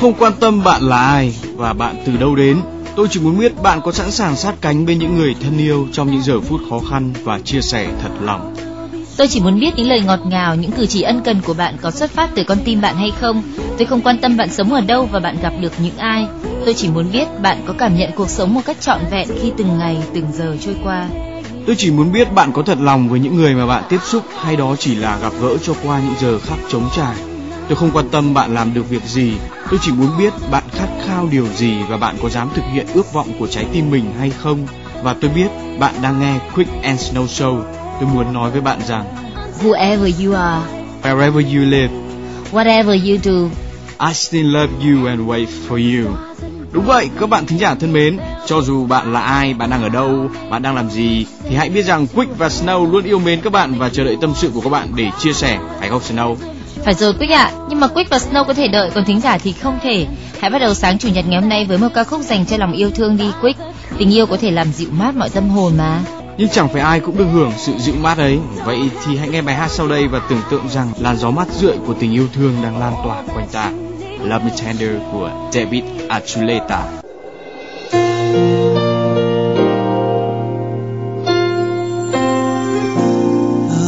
Không quan tâm bạn là ai và bạn từ đâu đến. Tôi chỉ muốn biết bạn có sẵn sàng sát cánh bên những người thân yêu trong những giờ phút khó khăn và chia sẻ thật lòng. Tôi chỉ muốn biết những lời ngọt ngào, những cử chỉ ân cần của bạn có xuất phát từ con tim bạn hay không. Tôi không quan tâm bạn sống ở đâu và bạn gặp được những ai. Tôi chỉ muốn biết bạn có cảm nhận cuộc sống một cách trọn vẹn khi từng ngày, từng giờ trôi qua. Tôi chỉ muốn biết bạn có thật lòng với những người mà bạn tiếp xúc hay đó chỉ là gặp gỡ cho qua những giờ khắc trống trải. Tôi không quan tâm bạn làm được việc gì, tôi chỉ muốn biết bạn khát khao điều gì và bạn có dám thực hiện ước vọng của trái tim mình hay không. Và tôi biết bạn đang nghe Quick and Snow Show. Tôi muốn nói với bạn rằng Whoever you are, wherever you live, whatever you do, I still love you and wait for you. Đúng vậy, các bạn thính giả thân mến, cho dù bạn là ai, bạn đang ở đâu, bạn đang làm gì, thì hãy biết rằng Quick và Snow luôn yêu mến các bạn và chờ đợi tâm sự của các bạn để chia sẻ, phải không Snow? Phải rồi Quick ạ, nhưng mà Quick và Snow có thể đợi, còn thính giả thì không thể. Hãy bắt đầu sáng chủ nhật ngày hôm nay với một ca khúc dành cho lòng yêu thương đi Quick. Tình yêu có thể làm dịu mát mọi tâm hồn mà. Nhưng chẳng phải ai cũng được hưởng sự dịu mát ấy. Vậy thì hãy nghe bài hát sau đây và tưởng tượng rằng làn gió mát rượi của tình yêu thương đang lan tỏa quanh ta. Love Me Tender của David Archuleta.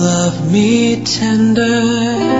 Love me tender,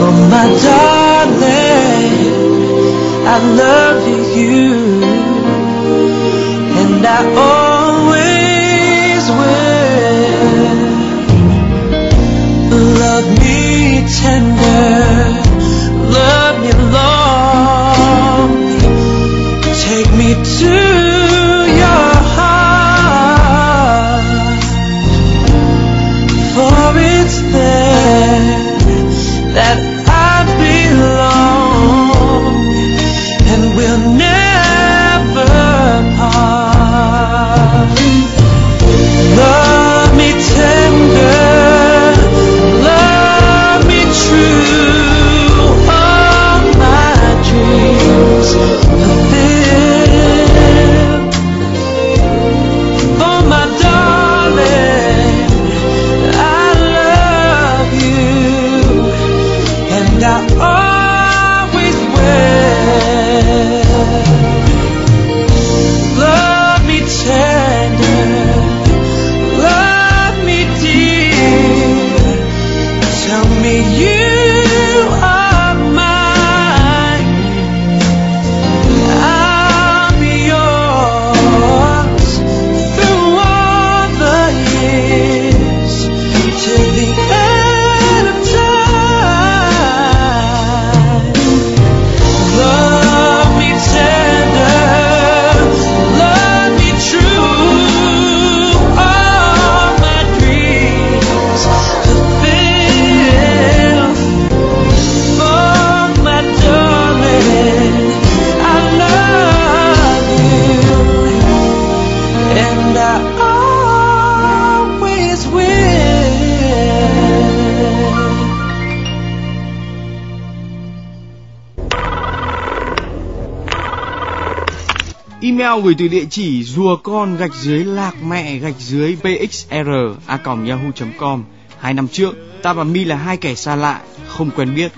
Oh, my darling, I love gửi từ địa chỉ rùa con gạch dưới lạc mẹ gạch dưới pxr a yahoo.com Hai năm trước, ta và mi là hai kẻ xa lạ, không quen biết.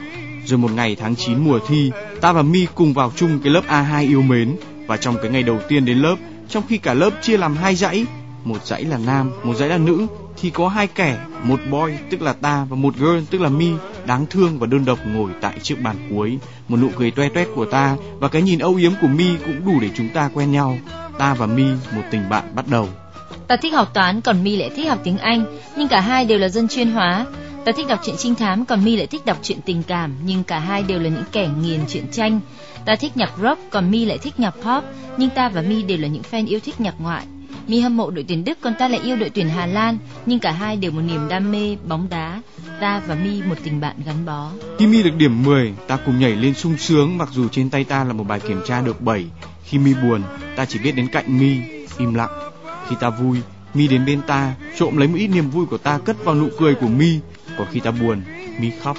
Rồi một ngày tháng 9 mùa thi, ta và Mi cùng vào chung cái lớp A2 yêu mến và trong cái ngày đầu tiên đến lớp, trong khi cả lớp chia làm hai dãy, một dãy là nam, một dãy là nữ thì có hai kẻ, một boy tức là ta và một girl tức là Mi đáng thương và đơn độc ngồi tại chiếc bàn cuối. Một nụ cười toe toét của ta và cái nhìn âu yếm của Mi cũng đủ để chúng ta quen nhau. Ta và Mi một tình bạn bắt đầu. Ta thích học toán còn Mi lại thích học tiếng Anh, nhưng cả hai đều là dân chuyên hóa. Ta thích đọc truyện trinh thám còn Mi lại thích đọc truyện tình cảm, nhưng cả hai đều là những kẻ nghiền truyện tranh. Ta thích nhạc rock còn Mi lại thích nhạc pop, nhưng ta và Mi đều là những fan yêu thích nhạc ngoại. Mi hâm mộ đội tuyển Đức còn ta lại yêu đội tuyển Hà Lan, nhưng cả hai đều một niềm đam mê bóng đá. Ta và Mi một tình bạn gắn bó. Khi Mi được điểm 10, ta cùng nhảy lên sung sướng mặc dù trên tay ta là một bài kiểm tra được 7. Khi Mi buồn, ta chỉ biết đến cạnh Mi, im lặng. Khi ta vui, Mi đến bên ta, trộm lấy một ít niềm vui của ta cất vào nụ cười của Mi. Còn khi ta buồn, Mi khóc.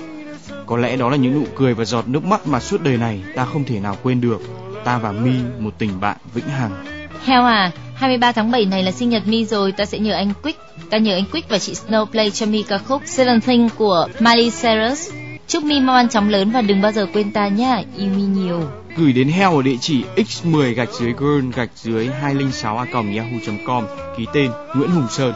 Có lẽ đó là những nụ cười và giọt nước mắt mà suốt đời này ta không thể nào quên được. Ta và Mi một tình bạn vĩnh hằng. Heo à, 23 tháng 7 này là sinh nhật Mi rồi, ta sẽ nhờ anh Quick. Ta nhờ anh Quick và chị Snow play cho Mi ca khúc Seven Thing của Miley Cyrus. Chúc Mi mau ăn chóng lớn và đừng bao giờ quên ta nhá, yêu Mi nhiều. Gửi đến heo ở địa chỉ x10 gạch dưới girl gạch dưới 206 a yahoo.com ký tên Nguyễn Hùng Sơn.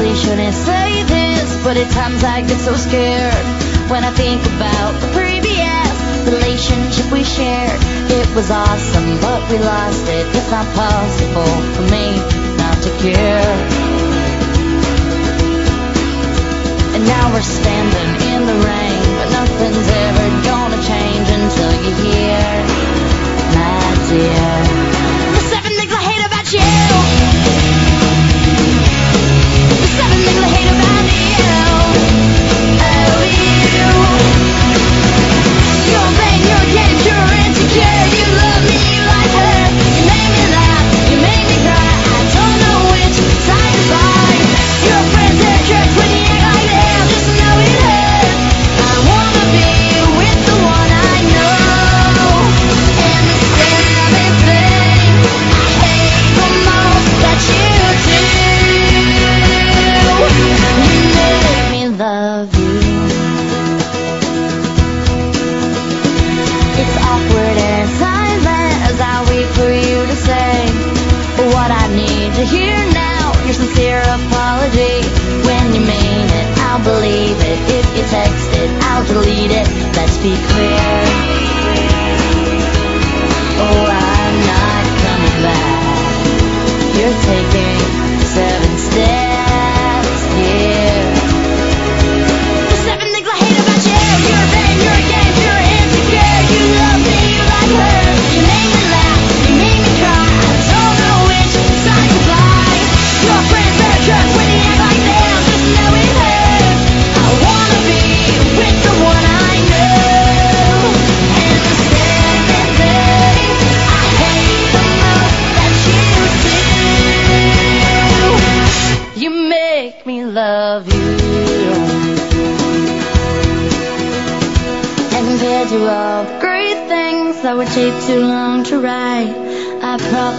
Probably shouldn't say this, but at times I get so scared when I think about the previous relationship we shared. It was awesome, but we lost it. It's not possible for me not to care. And now we're standing in the rain, but nothing's ever gonna change until you hear, my dear. The seven things I hate about you. Sincere apology. When you mean it, I'll believe it. If you text it, I'll delete it. Let's be clear.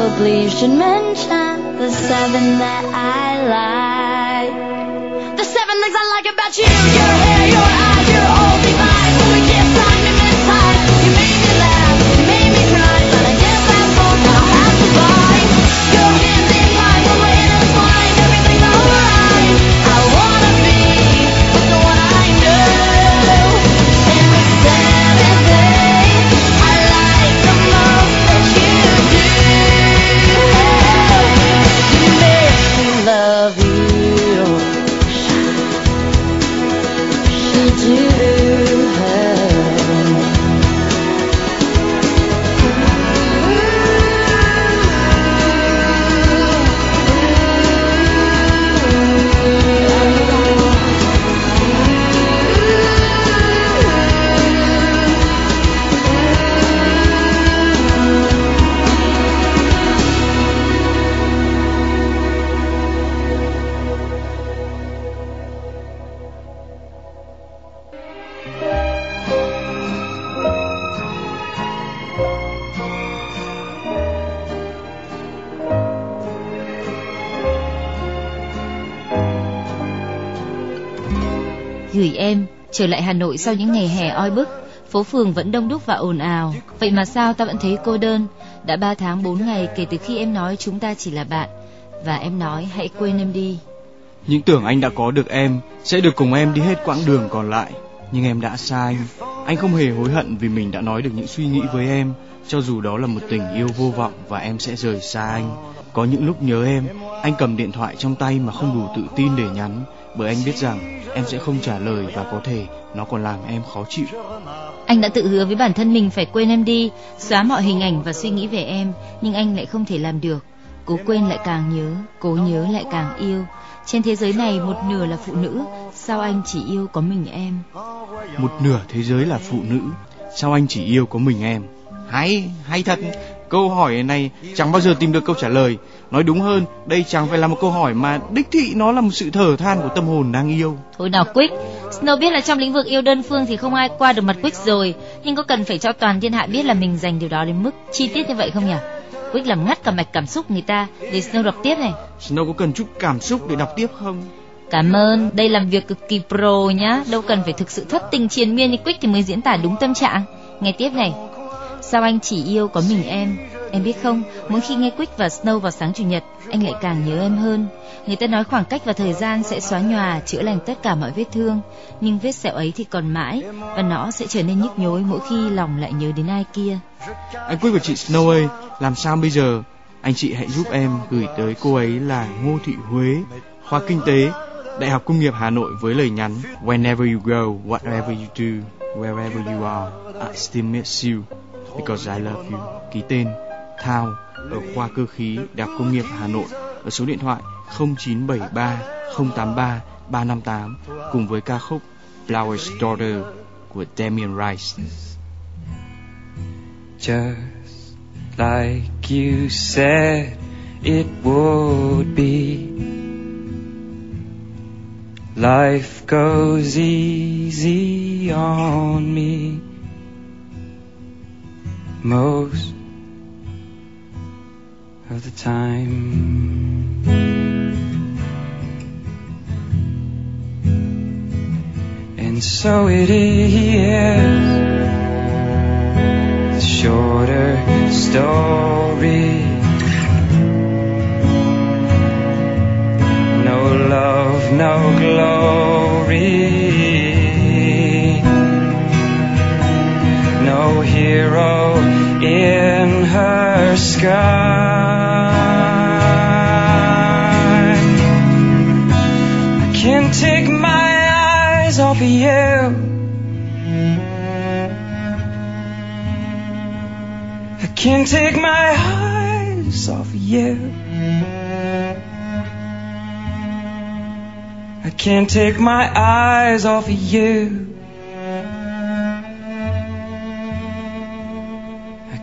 Probably should mention the seven that I like. The seven things I like about you: Gửi em, trở lại Hà Nội sau những ngày hè oi bức, phố phường vẫn đông đúc và ồn ào. Vậy mà sao ta vẫn thấy cô đơn? Đã ba tháng bốn ngày kể từ khi em nói chúng ta chỉ là bạn, và em nói hãy quên em đi. Những tưởng anh đã có được em, sẽ được cùng em đi hết quãng đường còn lại. Nhưng em đã sai. Anh không hề hối hận vì mình đã nói được những suy nghĩ với em, cho dù đó là một tình yêu vô vọng và em sẽ rời xa anh. Có những lúc nhớ em, anh cầm điện thoại trong tay mà không đủ tự tin để nhắn, bởi anh biết rằng em sẽ không trả lời và có thể nó còn làm em khó chịu. Anh đã tự hứa với bản thân mình phải quên em đi, xóa mọi hình ảnh và suy nghĩ về em, nhưng anh lại không thể làm được. Cố quên lại càng nhớ, cố nhớ lại càng yêu. Trên thế giới này một nửa là phụ nữ, sao anh chỉ yêu có mình em? Một nửa thế giới là phụ nữ, sao anh chỉ yêu có mình em? Hay, hay thật. Câu hỏi này chẳng bao giờ tìm được câu trả lời. Nói đúng hơn, đây chẳng phải là một câu hỏi mà đích thị nó là một sự thở than của tâm hồn đang yêu. Thôi nào Quick, Snow biết là trong lĩnh vực yêu đơn phương thì không ai qua được mặt Quick rồi, nhưng có cần phải cho toàn thiên hạ biết là mình dành điều đó đến mức chi tiết như vậy không nhỉ? Quick làm ngắt cả mạch cảm xúc người ta để Snow đọc tiếp này. Snow có cần chút cảm xúc để đọc tiếp không? Cảm ơn, đây làm việc cực kỳ pro nhá, đâu cần phải thực sự thất tình triền miên như Quick thì mới diễn tả đúng tâm trạng. Nghe tiếp này. Sao anh chỉ yêu có mình em? Em biết không, mỗi khi nghe Quick và Snow vào sáng chủ nhật, anh lại càng nhớ em hơn. Người ta nói khoảng cách và thời gian sẽ xóa nhòa, chữa lành tất cả mọi vết thương, nhưng vết sẹo ấy thì còn mãi và nó sẽ trở nên nhức nhối mỗi khi lòng lại nhớ đến ai kia. Anh Quick và chị Snow ơi, làm sao bây giờ? Anh chị hãy giúp em gửi tới cô ấy là Ngô Thị Huế, khoa kinh tế, Đại học Công nghiệp Hà Nội với lời nhắn Whenever you go, whatever you do, wherever you are, I still miss you because I love you. Ký tên Thao ở khoa cơ khí Đại học Công nghiệp Hà Nội ở số điện thoại 0973 083 358 cùng với ca khúc Flower's Daughter của Damien Rice. just like you said, it would be. Life goes easy on me most of the time. And so it is the shorter story. No love, no glory. No hero in her sky. I can't take my eyes off of you. I can't take my eyes off of you. I can't take my eyes off of you.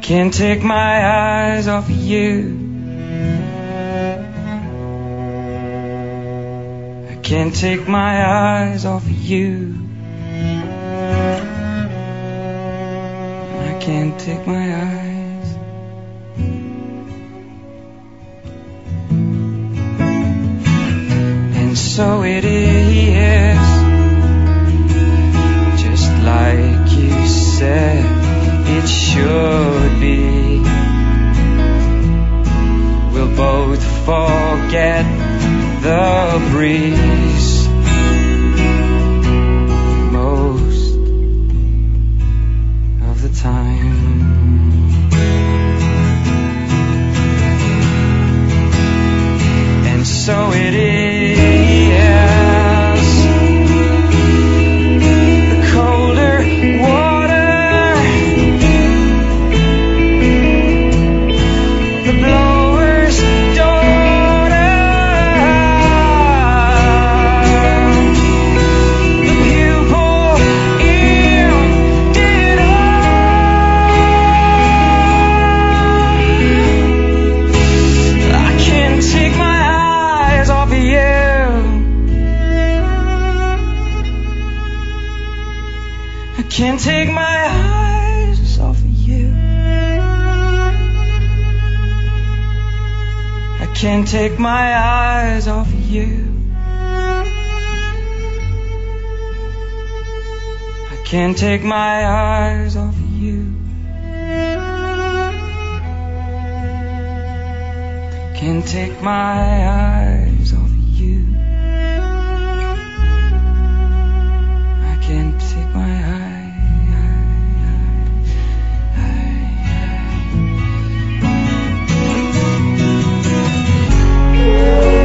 Can't take my eyes off of you. I can't take my eyes off of you. I can't take my eyes. And so it is, just like you said it should be. We'll both forget the breeze most of the time. And so it is. Can't take my eyes off of you. I can't take my eyes off of you. I can't take my eyes off of you. Can't take my eyes I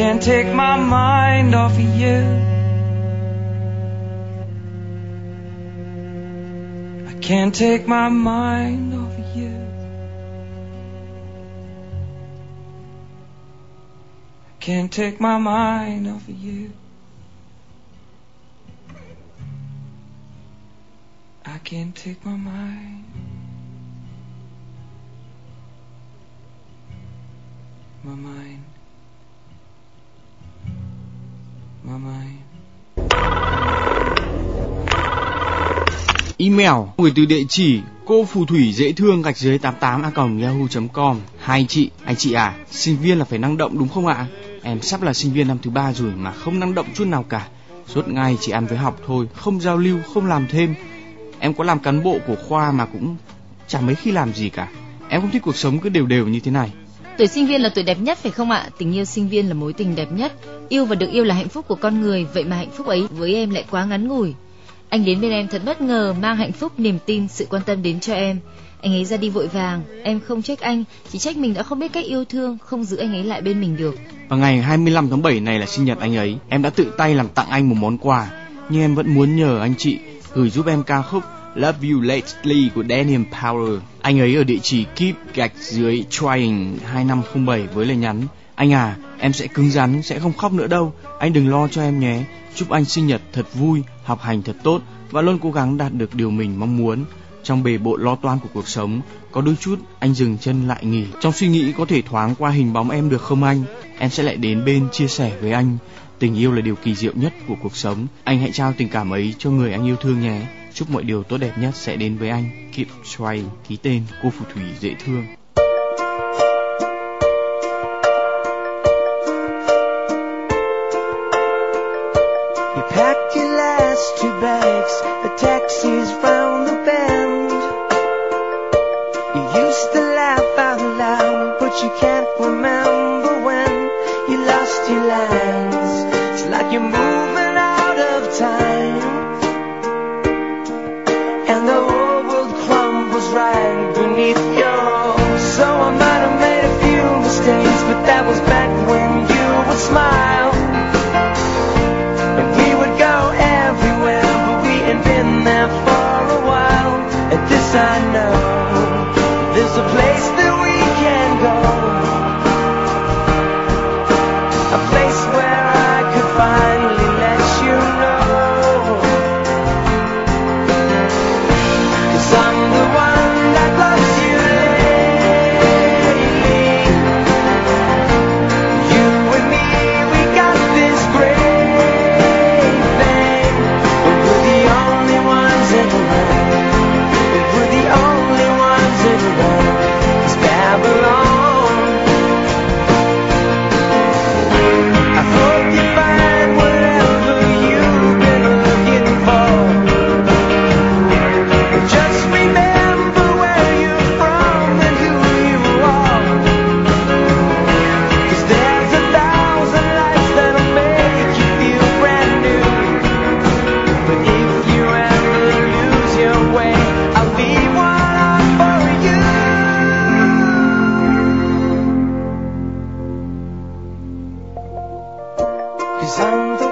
can't take my mind off of you. I can't take my mind off of you. Can't take my mind off of you. I can't take my mind. My mind. My. Email gửi từ địa chỉ cô phù thủy dễ thương gạch dưới 88 a yahoo.com Hai chị, anh chị à, sinh viên là phải năng động đúng không ạ? Em sắp là sinh viên năm thứ ba rồi mà không năng động chút nào cả. Suốt ngày chỉ ăn với học thôi, không giao lưu, không làm thêm. Em có làm cán bộ của khoa mà cũng chẳng mấy khi làm gì cả. Em không thích cuộc sống cứ đều đều như thế này. Tuổi sinh viên là tuổi đẹp nhất phải không ạ? Tình yêu sinh viên là mối tình đẹp nhất. Yêu và được yêu là hạnh phúc của con người, vậy mà hạnh phúc ấy với em lại quá ngắn ngủi. Anh đến bên em thật bất ngờ, mang hạnh phúc, niềm tin, sự quan tâm đến cho em. Anh ấy ra đi vội vàng, em không trách anh, chỉ trách mình đã không biết cách yêu thương, không giữ anh ấy lại bên mình được. vào ngày 25 tháng 7 này là sinh nhật anh ấy, em đã tự tay làm tặng anh một món quà, nhưng em vẫn muốn nhờ anh chị gửi giúp em ca khúc Love You Lately của Daniel Power. Anh ấy ở địa chỉ keep gạch dưới trying 2507 với lời nhắn anh à, em sẽ cứng rắn, sẽ không khóc nữa đâu. Anh đừng lo cho em nhé. Chúc anh sinh nhật thật vui, học hành thật tốt và luôn cố gắng đạt được điều mình mong muốn. Trong bề bộ lo toan của cuộc sống, có đôi chút anh dừng chân lại nghỉ. Trong suy nghĩ có thể thoáng qua hình bóng em được không anh? Em sẽ lại đến bên chia sẻ với anh. Tình yêu là điều kỳ diệu nhất của cuộc sống. Anh hãy trao tình cảm ấy cho người anh yêu thương nhé. Chúc mọi điều tốt đẹp nhất sẽ đến với anh. Keep Choi, Ký tên cô phù thủy dễ thương. long the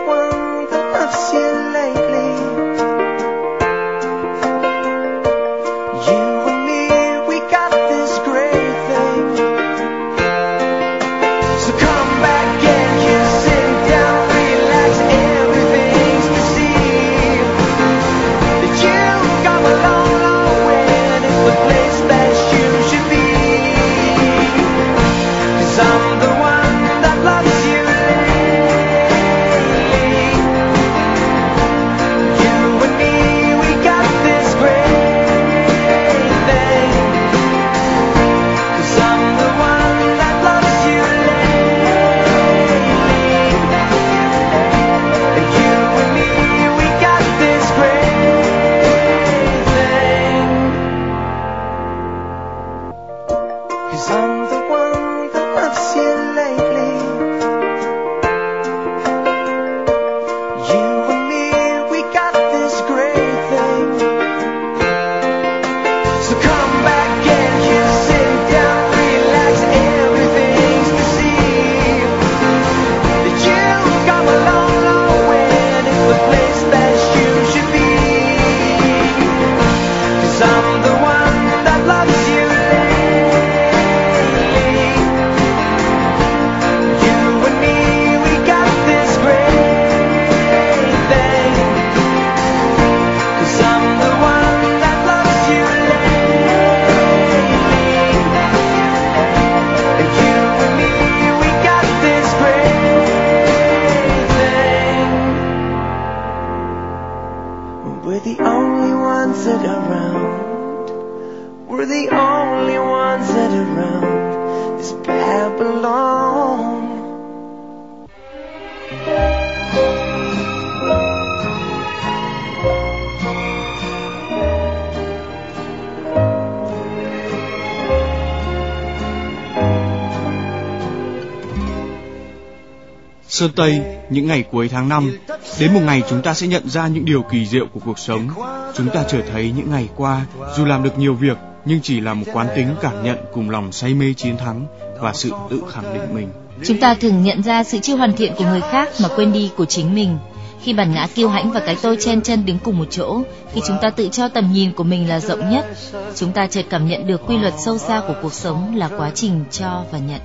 Sơn Tây, những ngày cuối tháng 5, đến một ngày chúng ta sẽ nhận ra những điều kỳ diệu của cuộc sống. Chúng ta trở thấy những ngày qua, dù làm được nhiều việc, nhưng chỉ là một quán tính cảm nhận cùng lòng say mê chiến thắng và sự tự khẳng định mình. Chúng ta thường nhận ra sự chưa hoàn thiện của người khác mà quên đi của chính mình. Khi bản ngã kiêu hãnh và cái tôi chen chân đứng cùng một chỗ, khi chúng ta tự cho tầm nhìn của mình là rộng nhất, chúng ta chợt cảm nhận được quy luật sâu xa của cuộc sống là quá trình cho và nhận.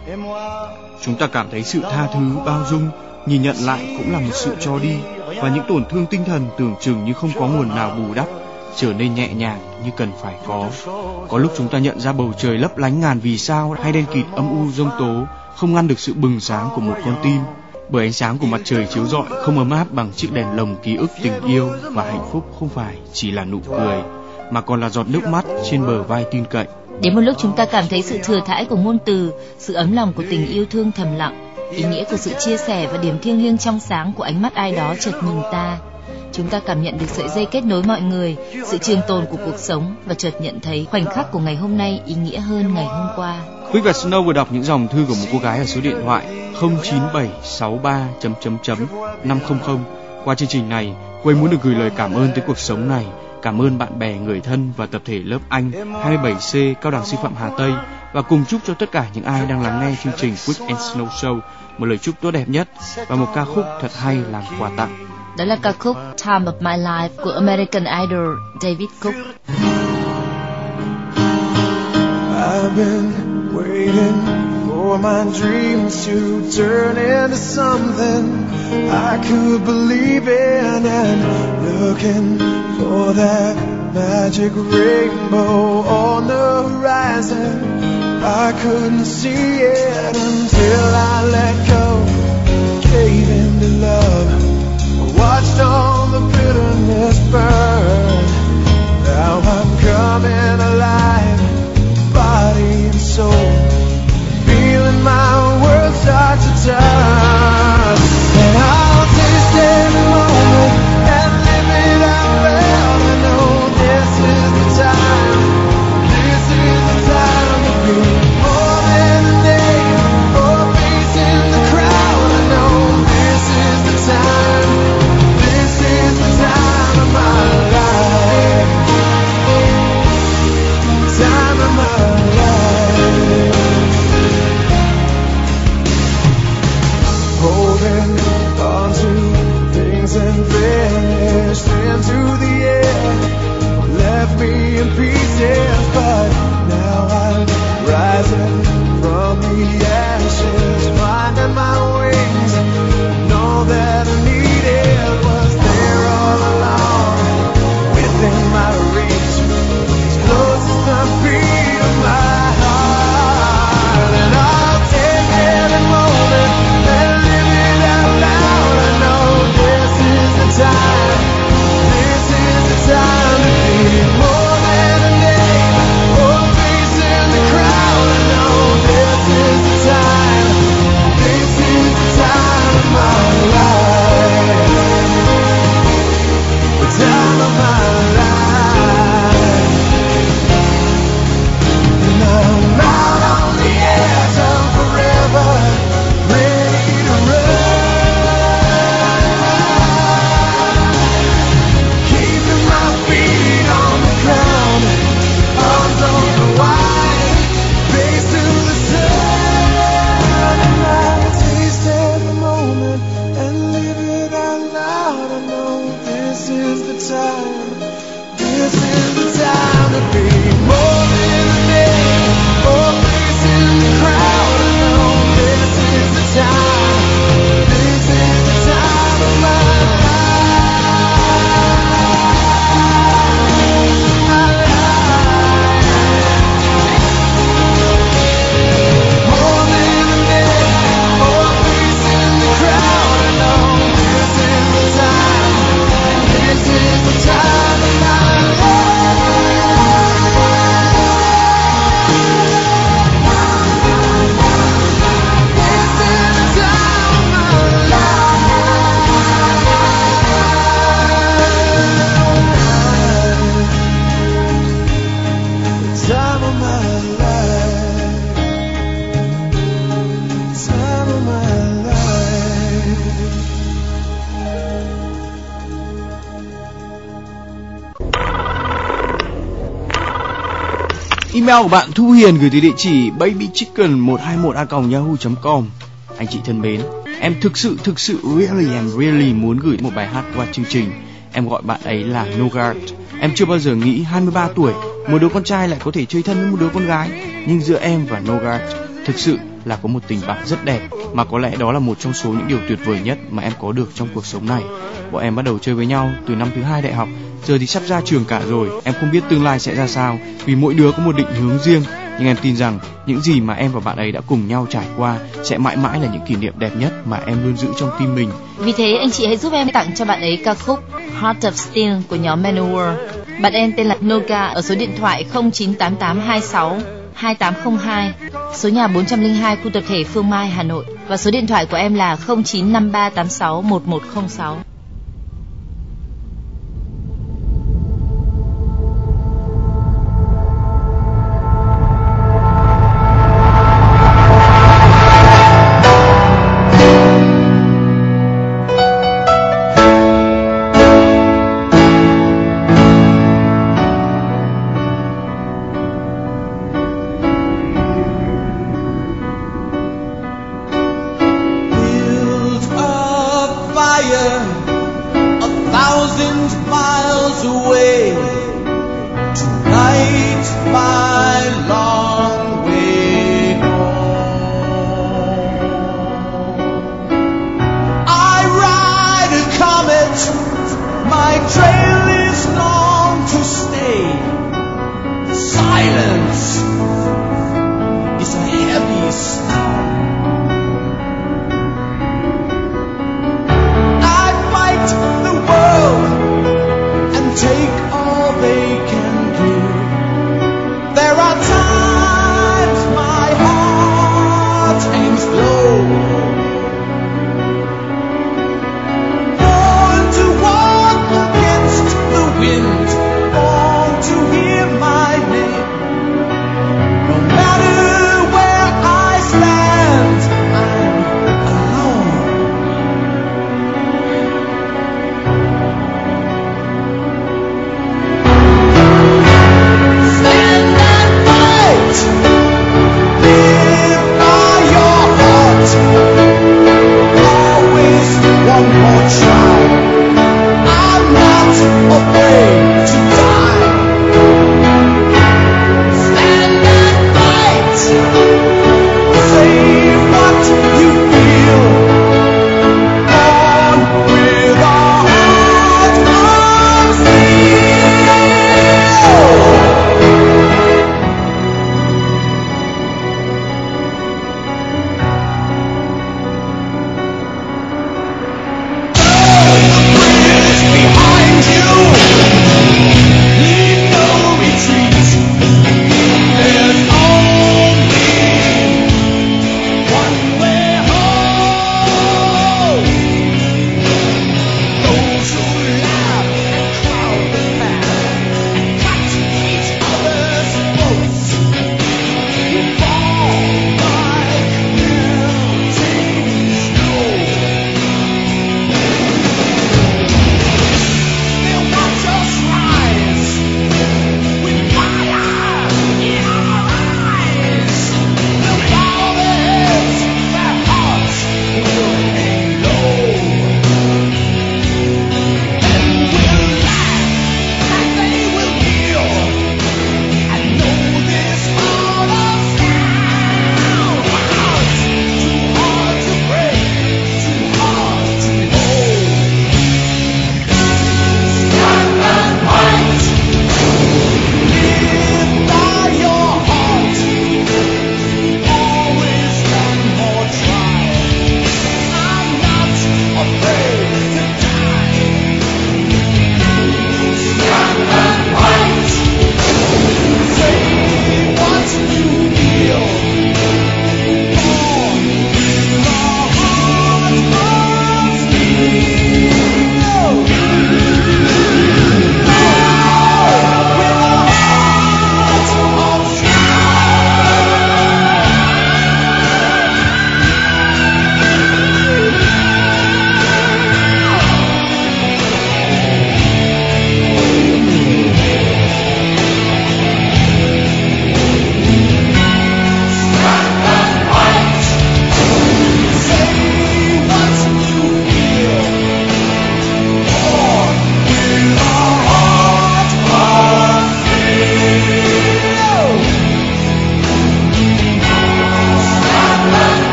Chúng ta cảm thấy sự tha thứ, bao dung, nhìn nhận lại cũng là một sự cho đi và những tổn thương tinh thần tưởng chừng như không có nguồn nào bù đắp trở nên nhẹ nhàng như cần phải có. Có lúc chúng ta nhận ra bầu trời lấp lánh ngàn vì sao hay đen kịt âm u rông tố không ngăn được sự bừng sáng của một con tim bởi ánh sáng của mặt trời chiếu rọi không ấm áp bằng chiếc đèn lồng ký ức tình yêu và hạnh phúc không phải chỉ là nụ cười mà còn là giọt nước mắt trên bờ vai tin cậy Đến một lúc chúng ta cảm thấy sự thừa thãi của ngôn từ, sự ấm lòng của tình yêu thương thầm lặng, ý nghĩa của sự chia sẻ và điểm thiêng liêng trong sáng của ánh mắt ai đó chợt nhìn ta. Chúng ta cảm nhận được sợi dây kết nối mọi người, sự trường tồn của cuộc sống và chợt nhận thấy khoảnh khắc của ngày hôm nay ý nghĩa hơn ngày hôm qua. Quick và Snow vừa đọc những dòng thư của một cô gái ở số điện thoại 09763 chấm chấm chấm 500. Qua chương trình này, Quay muốn được gửi lời cảm ơn tới cuộc sống này, cảm ơn bạn bè, người thân và tập thể lớp Anh 27C Cao đẳng Sư phạm Hà Tây và cùng chúc cho tất cả những ai đang lắng nghe chương trình Quick and Snow Show một lời chúc tốt đẹp nhất và một ca khúc thật hay làm quà tặng. Đó là ca khúc Time of My Life của American Idol David Cook. I've been waiting for my dreams to turn into something I could believe in and looking for that magic rainbow on the horizon. I couldn't see it until I let go, gave in to love. Watched all the bitterness burn. Now I'm coming alive, body and soul. Feeling my world start to turn. And vanished into the air. Left me in pieces, but now I'm rising Email của bạn Thu Hiền gửi tới địa chỉ babychicken121a.yahoo.com Anh chị thân mến, em thực sự thực sự really and really muốn gửi một bài hát qua chương trình. Em gọi bạn ấy là Nogart. Em chưa bao giờ nghĩ 23 tuổi một đứa con trai lại có thể chơi thân với một đứa con gái, nhưng giữa em và Nogart thực sự là có một tình bạn rất đẹp mà có lẽ đó là một trong số những điều tuyệt vời nhất mà em có được trong cuộc sống này. Bọn em bắt đầu chơi với nhau từ năm thứ hai đại học, giờ thì sắp ra trường cả rồi. Em không biết tương lai sẽ ra sao vì mỗi đứa có một định hướng riêng, nhưng em tin rằng những gì mà em và bạn ấy đã cùng nhau trải qua sẽ mãi mãi là những kỷ niệm đẹp nhất mà em luôn giữ trong tim mình. Vì thế anh chị hãy giúp em tặng cho bạn ấy ca khúc Heart of Steel của nhóm Manowar. Bạn em tên là Noga ở số điện thoại 098826 2802, số nhà 402 khu tập thể Phương Mai, Hà Nội và số điện thoại của em là 0953861106.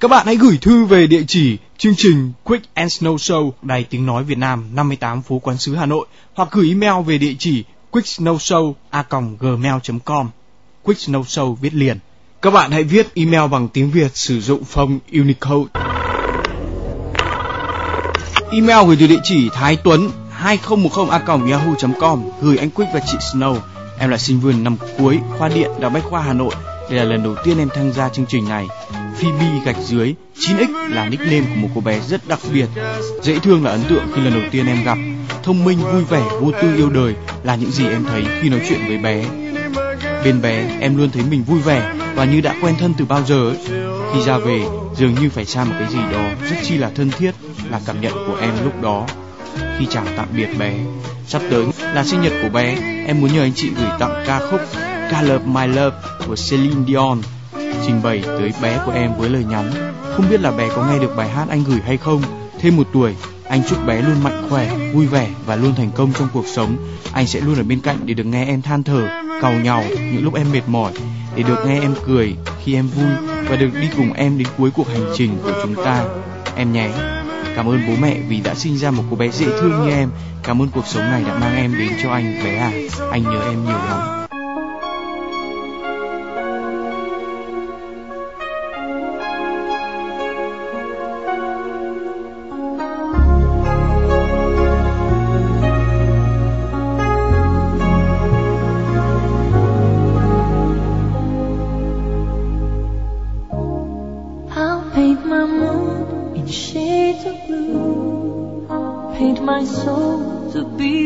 Các bạn hãy gửi thư về địa chỉ chương trình Quick and Snow Show, Đài Tiếng Nói Việt Nam, 58 phố Quán Sứ Hà Nội hoặc gửi email về địa chỉ quicksnowshow@gmail.com. Quick Snow Show viết liền. Các bạn hãy viết email bằng tiếng Việt sử dụng phông Unicode. Email gửi từ địa chỉ Thái Tuấn 2010a.yahoo.com gửi anh Quick và chị Snow. Em là sinh viên năm cuối khoa điện Đại Bách khoa Hà Nội. Đây là lần đầu tiên em tham gia chương trình này. Phoebe gạch dưới 9X là nickname của một cô bé rất đặc biệt. Dễ thương là ấn tượng khi lần đầu tiên em gặp. Thông minh, vui vẻ, vô tư yêu đời là những gì em thấy khi nói chuyện với bé. Bên bé, em luôn thấy mình vui vẻ và như đã quen thân từ bao giờ ấy. Khi ra về, dường như phải xa một cái gì đó rất chi là thân thiết là cảm nhận của em lúc đó. Khi chào tạm biệt bé, sắp tới là sinh nhật của bé, em muốn nhờ anh chị gửi tặng ca khúc Color My Love của Celine Dion trình bày tới bé của em với lời nhắn. Không biết là bé có nghe được bài hát anh gửi hay không. Thêm một tuổi, anh chúc bé luôn mạnh khỏe, vui vẻ và luôn thành công trong cuộc sống. Anh sẽ luôn ở bên cạnh để được nghe em than thở, cầu nhau những lúc em mệt mỏi, để được nghe em cười khi em vui và được đi cùng em đến cuối cuộc hành trình của chúng ta. Em nhé. Cảm ơn bố mẹ vì đã sinh ra một cô bé dễ thương như em. Cảm ơn cuộc sống này đã mang em đến cho anh bé à. Anh nhớ em nhiều lắm. To be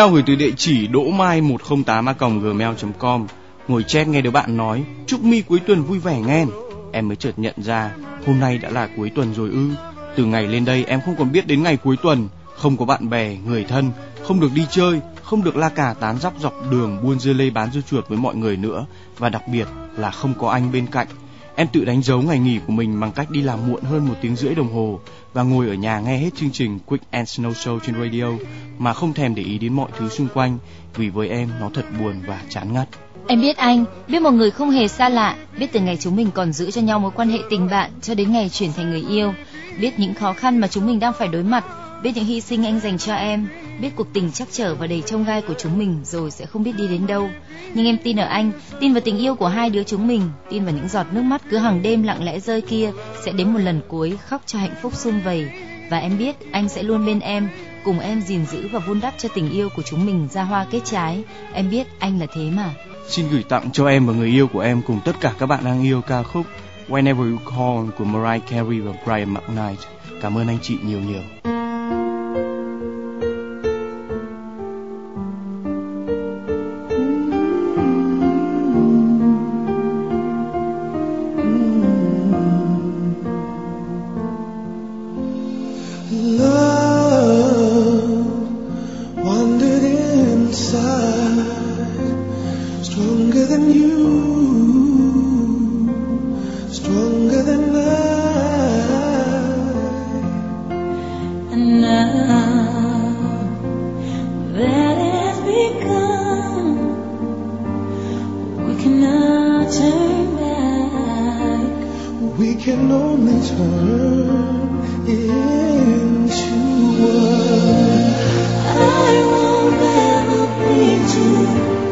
Email gửi từ địa chỉ đỗ mai 108 a gmail.com Ngồi chat nghe đứa bạn nói Chúc mi cuối tuần vui vẻ nghe Em mới chợt nhận ra Hôm nay đã là cuối tuần rồi ư Từ ngày lên đây em không còn biết đến ngày cuối tuần, không có bạn bè, người thân, không được đi chơi, không được la cà tán dóc dọc đường buôn dưa lê bán dưa chuột với mọi người nữa và đặc biệt là không có anh bên cạnh. Em tự đánh dấu ngày nghỉ của mình bằng cách đi làm muộn hơn một tiếng rưỡi đồng hồ và ngồi ở nhà nghe hết chương trình Quick and Snow Show trên radio mà không thèm để ý đến mọi thứ xung quanh vì với em nó thật buồn và chán ngắt. Em biết anh, biết một người không hề xa lạ, biết từ ngày chúng mình còn giữ cho nhau mối quan hệ tình bạn cho đến ngày chuyển thành người yêu, biết những khó khăn mà chúng mình đang phải đối mặt, biết những hy sinh anh dành cho em, biết cuộc tình chắc trở và đầy trông gai của chúng mình rồi sẽ không biết đi đến đâu. Nhưng em tin ở anh, tin vào tình yêu của hai đứa chúng mình, tin vào những giọt nước mắt cứ hàng đêm lặng lẽ rơi kia sẽ đến một lần cuối khóc cho hạnh phúc sum vầy. Và em biết anh sẽ luôn bên em, cùng em gìn giữ và vun đắp cho tình yêu của chúng mình ra hoa kết trái. Em biết anh là thế mà. Xin gửi tặng cho em và người yêu của em cùng tất cả các bạn đang yêu ca khúc Whenever You Call của Mariah Carey và Brian McKnight. Cảm ơn anh chị nhiều nhiều. Can only turn into one. I won't ever be too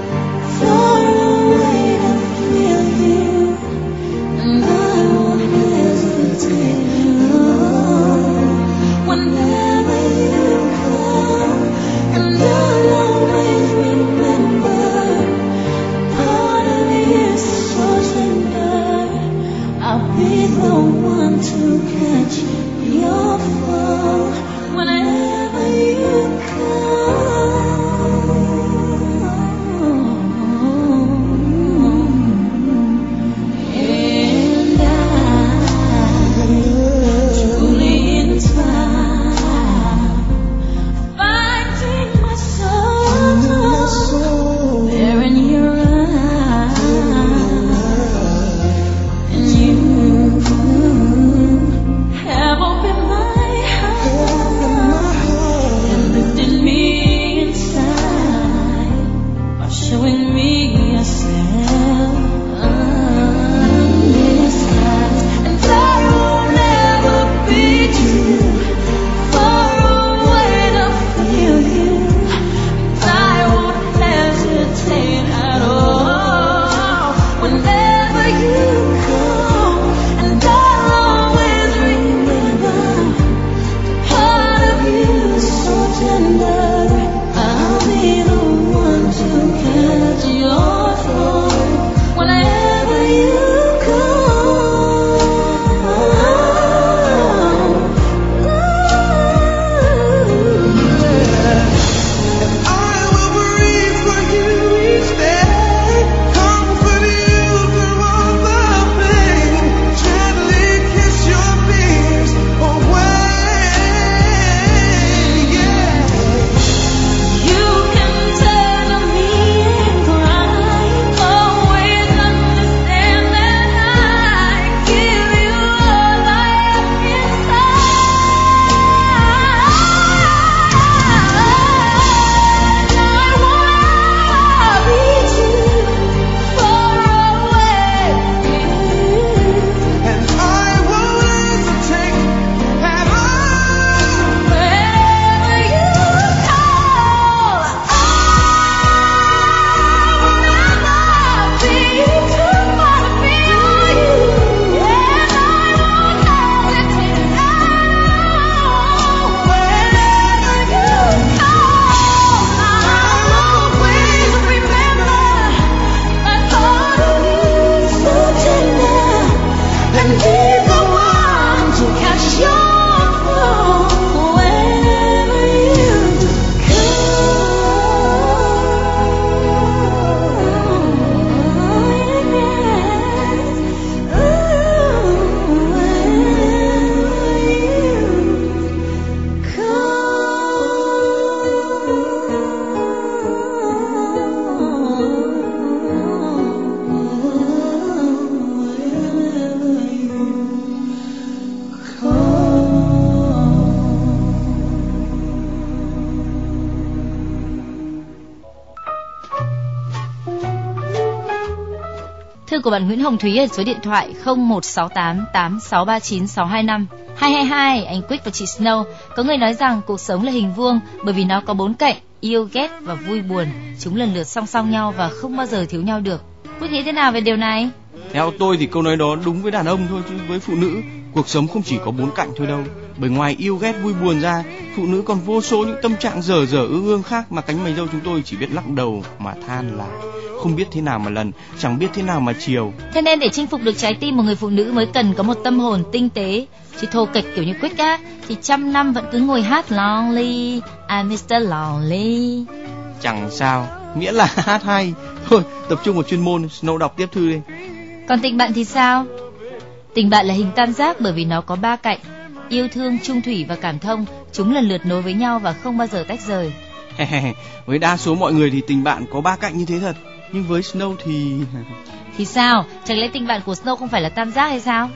Thư của bạn Nguyễn Hồng Thúy ở số điện thoại 0168 8639 625. 222, anh Quick và chị Snow. Có người nói rằng cuộc sống là hình vuông bởi vì nó có bốn cạnh, yêu, ghét và vui buồn. Chúng lần lượt song song nhau và không bao giờ thiếu nhau được. Quick nghĩ thế nào về điều này? Theo tôi thì câu nói đó đúng với đàn ông thôi chứ với phụ nữ cuộc sống không chỉ có bốn cạnh thôi đâu. Bởi ngoài yêu ghét vui buồn ra, phụ nữ còn vô số những tâm trạng dở dở ương ương khác mà cánh mày dâu chúng tôi chỉ biết lắc đầu mà than là không biết thế nào mà lần, chẳng biết thế nào mà chiều. Thế nên để chinh phục được trái tim một người phụ nữ mới cần có một tâm hồn tinh tế. Chứ thô kệch kiểu như Quick á, thì trăm năm vẫn cứ ngồi hát Lonely, I'm Mr. Lonely. Chẳng sao, miễn là hát hay. Thôi, tập trung vào chuyên môn, Snow đọc tiếp thư đi. Còn tình bạn thì sao? Tình bạn là hình tam giác bởi vì nó có ba cạnh, yêu thương, trung thủy và cảm thông. Chúng lần lượt nối với nhau và không bao giờ tách rời. với đa số mọi người thì tình bạn có ba cạnh như thế thật, nhưng với Snow thì Thì sao? Chẳng lẽ tình bạn của Snow không phải là tam giác hay sao?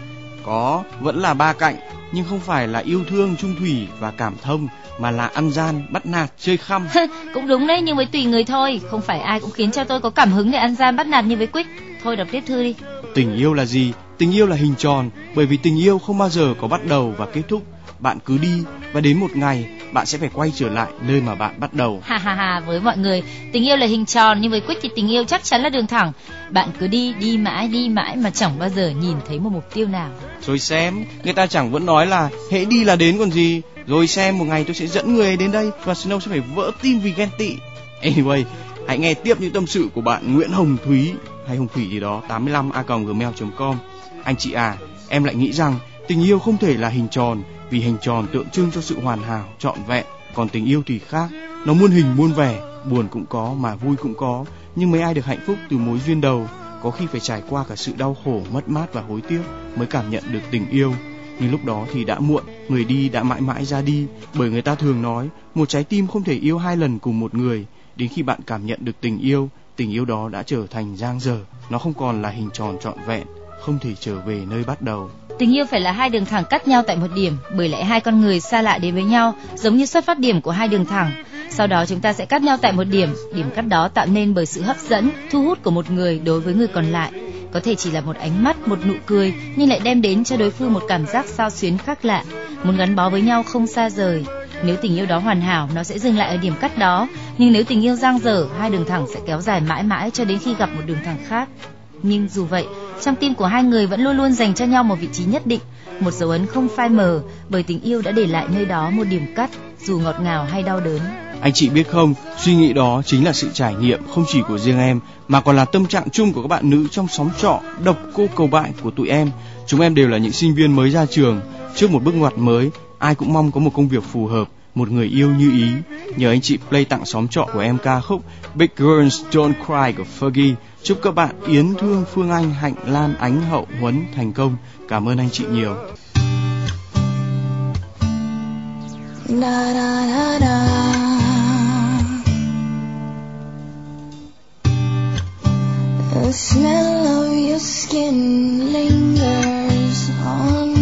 có, vẫn là ba cạnh, nhưng không phải là yêu thương, trung thủy và cảm thông mà là ăn gian, bắt nạt, chơi khăm. cũng đúng đấy, nhưng với tùy người thôi. Không phải ai cũng khiến cho tôi có cảm hứng để ăn gian bắt nạt như với Quick. Thôi đọc tiếp thư đi. Tình yêu là gì? Tình yêu là hình tròn, bởi vì tình yêu không bao giờ có bắt đầu và kết thúc. Bạn cứ đi và đến một ngày bạn sẽ phải quay trở lại nơi mà bạn bắt đầu. Ha ha ha, với mọi người, tình yêu là hình tròn nhưng với Quick thì tình yêu chắc chắn là đường thẳng. Bạn cứ đi, đi mãi, đi mãi mà chẳng bao giờ nhìn thấy một mục tiêu nào. Rồi xem, người ta chẳng vẫn nói là hễ đi là đến còn gì. Rồi xem một ngày tôi sẽ dẫn người ấy đến đây và Snow sẽ phải vỡ tim vì ghen tị. Anyway, hãy nghe tiếp những tâm sự của bạn Nguyễn Hồng Thúy hay Hồng Thủy gì đó 85 a gmail.com. Anh chị à, em lại nghĩ rằng tình yêu không thể là hình tròn vì hình tròn tượng trưng cho sự hoàn hảo, trọn vẹn. Còn tình yêu thì khác, nó muôn hình muôn vẻ, buồn cũng có mà vui cũng có. Nhưng mấy ai được hạnh phúc từ mối duyên đầu, có khi phải trải qua cả sự đau khổ, mất mát và hối tiếc mới cảm nhận được tình yêu. Nhưng lúc đó thì đã muộn, người đi đã mãi mãi ra đi, bởi người ta thường nói một trái tim không thể yêu hai lần cùng một người. Đến khi bạn cảm nhận được tình yêu, tình yêu đó đã trở thành giang dở, nó không còn là hình tròn trọn vẹn, không thể trở về nơi bắt đầu. Tình yêu phải là hai đường thẳng cắt nhau tại một điểm, bởi lẽ hai con người xa lạ đến với nhau, giống như xuất phát điểm của hai đường thẳng. Sau đó chúng ta sẽ cắt nhau tại một điểm, điểm cắt đó tạo nên bởi sự hấp dẫn, thu hút của một người đối với người còn lại. Có thể chỉ là một ánh mắt, một nụ cười, nhưng lại đem đến cho đối phương một cảm giác sao xuyến khác lạ, muốn gắn bó với nhau không xa rời. Nếu tình yêu đó hoàn hảo, nó sẽ dừng lại ở điểm cắt đó, nhưng nếu tình yêu giang dở, hai đường thẳng sẽ kéo dài mãi mãi cho đến khi gặp một đường thẳng khác. Nhưng dù vậy, trong tim của hai người vẫn luôn luôn dành cho nhau một vị trí nhất định, một dấu ấn không phai mờ, bởi tình yêu đã để lại nơi đó một điểm cắt, dù ngọt ngào hay đau đớn. Anh chị biết không, suy nghĩ đó chính là sự trải nghiệm không chỉ của riêng em mà còn là tâm trạng chung của các bạn nữ trong xóm trọ độc cô cầu bại của tụi em. Chúng em đều là những sinh viên mới ra trường, trước một bước ngoặt mới, ai cũng mong có một công việc phù hợp, một người yêu như ý. Nhờ anh chị play tặng xóm trọ của em ca khúc Big Girls Don't Cry của Fergie. Chúc các bạn Yến Thương, Phương Anh, Hạnh Lan, Ánh Hậu, Huấn thành công. Cảm ơn anh chị nhiều. Da da da da. The smell of your skin lingers on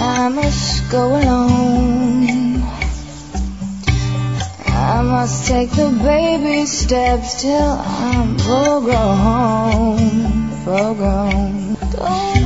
I must go alone. I'm must take the baby steps till I'm full grown, full grown. Don't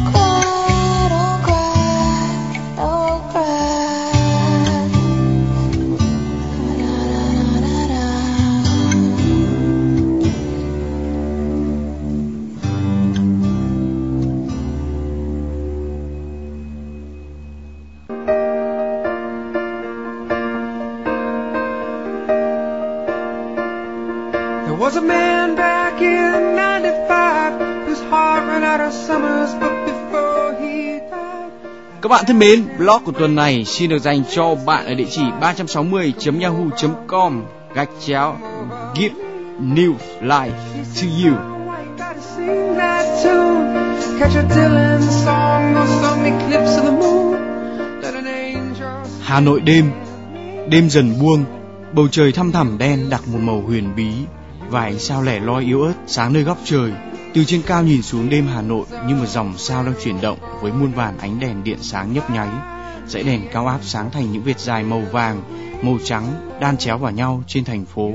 bạn thân mến, blog của tuần này xin được dành cho bạn ở địa chỉ 360.yahoo.com gạch chéo Give New Life to You. Hà Nội đêm, đêm dần buông, bầu trời thăm thẳm đen đặc một màu huyền bí và ánh sao lẻ loi yếu ớt sáng nơi góc trời. Từ trên cao nhìn xuống đêm Hà Nội như một dòng sao đang chuyển động với muôn vàn ánh đèn điện sáng nhấp nháy. Dãy đèn cao áp sáng thành những vệt dài màu vàng, màu trắng đan chéo vào nhau trên thành phố.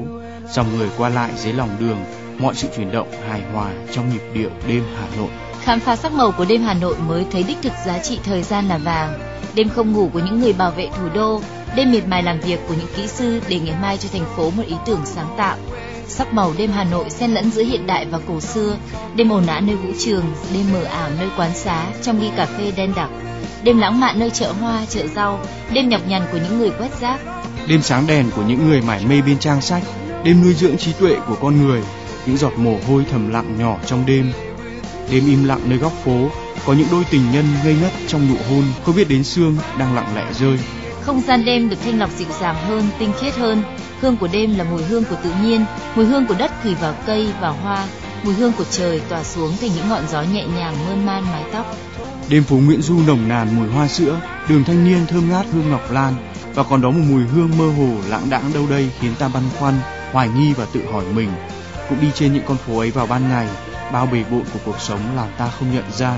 Dòng người qua lại dưới lòng đường, mọi sự chuyển động hài hòa trong nhịp điệu đêm Hà Nội. Khám phá sắc màu của đêm Hà Nội mới thấy đích thực giá trị thời gian là vàng. Đêm không ngủ của những người bảo vệ thủ đô, đêm miệt mài làm việc của những kỹ sư để ngày mai cho thành phố một ý tưởng sáng tạo. Sắc màu đêm Hà Nội xen lẫn giữa hiện đại và cổ xưa, đêm ồn ào nơi vũ trường, đêm mờ ảo nơi quán xá trong ly cà phê đen đặc, đêm lãng mạn nơi chợ hoa, chợ rau, đêm nhọc nhằn của những người quét rác, đêm sáng đèn của những người mải mê bên trang sách, đêm nuôi dưỡng trí tuệ của con người, những giọt mồ hôi thầm lặng nhỏ trong đêm. Đêm im lặng nơi góc phố, có những đôi tình nhân ngây ngất trong nụ hôn, không biết đến xương đang lặng lẽ rơi. Không gian đêm được thanh lọc dịu dàng hơn, tinh khiết hơn. Hương của đêm là mùi hương của tự nhiên, mùi hương của đất gửi vào cây, và hoa, mùi hương của trời tỏa xuống thành những ngọn gió nhẹ nhàng mơn man mái tóc. Đêm phố Nguyễn Du nồng nàn mùi hoa sữa, đường thanh niên thơm ngát hương ngọc lan và còn đó một mùi hương mơ hồ lãng đãng đâu đây khiến ta băn khoăn, hoài nghi và tự hỏi mình. Cũng đi trên những con phố ấy vào ban ngày, bao bề bộn của cuộc sống làm ta không nhận ra.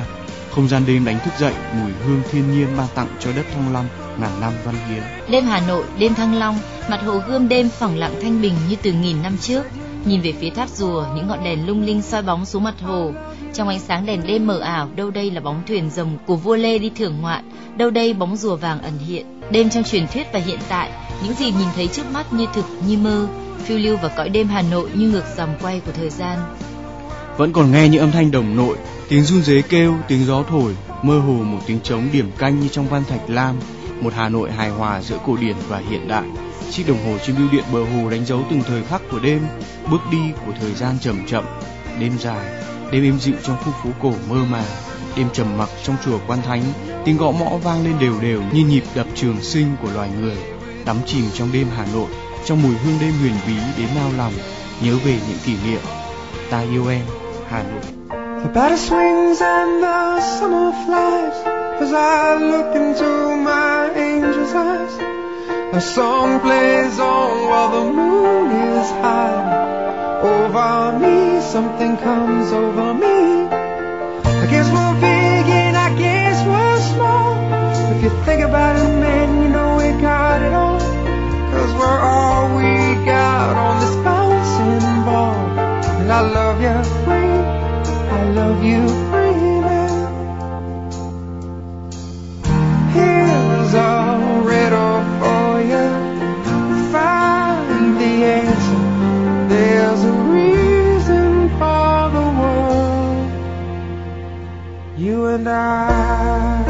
Không gian đêm đánh thức dậy mùi hương thiên nhiên ban tặng cho đất Thăng Long ngàn năm văn hiến. Đêm Hà Nội, đêm Thăng Long, mặt hồ Gươm đêm phẳng lặng thanh bình như từ nghìn năm trước. Nhìn về phía tháp rùa, những ngọn đèn lung linh soi bóng xuống mặt hồ. Trong ánh sáng đèn đêm mờ ảo, đâu đây là bóng thuyền rồng của vua Lê đi thưởng ngoạn, đâu đây bóng rùa vàng ẩn hiện. Đêm trong truyền thuyết và hiện tại, những gì nhìn thấy trước mắt như thực như mơ, phiêu lưu vào cõi đêm Hà Nội như ngược dòng quay của thời gian. Vẫn còn nghe những âm thanh đồng nội, tiếng run rế kêu, tiếng gió thổi, mơ hồ một tiếng trống điểm canh như trong văn thạch lam, một Hà Nội hài hòa giữa cổ điển và hiện đại. Chiếc đồng hồ trên bưu điện bờ hồ đánh dấu từng thời khắc của đêm, bước đi của thời gian chậm chậm, đêm dài, đêm êm dịu trong khu phố cổ mơ màng, đêm trầm mặc trong chùa Quan Thánh, tiếng gõ mõ vang lên đều đều như nhịp đập trường sinh của loài người, đắm chìm trong đêm Hà Nội, trong mùi hương đêm huyền bí đến nao lòng, nhớ về những kỷ niệm. Ta yêu em, Hà Nội. The battle swings and the summer flies as I look into my angel's eyes. A song plays on while the moon is high. Over me, something comes over me. I guess we're big and I guess we're small. If you think about it, man, you know we got it all. Cause we're all we got on this bouncing ball. And I love you. I love you Here's a riddle for you. Find the answer. There's a reason for the world. You and I.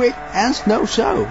Quick and Snow Show.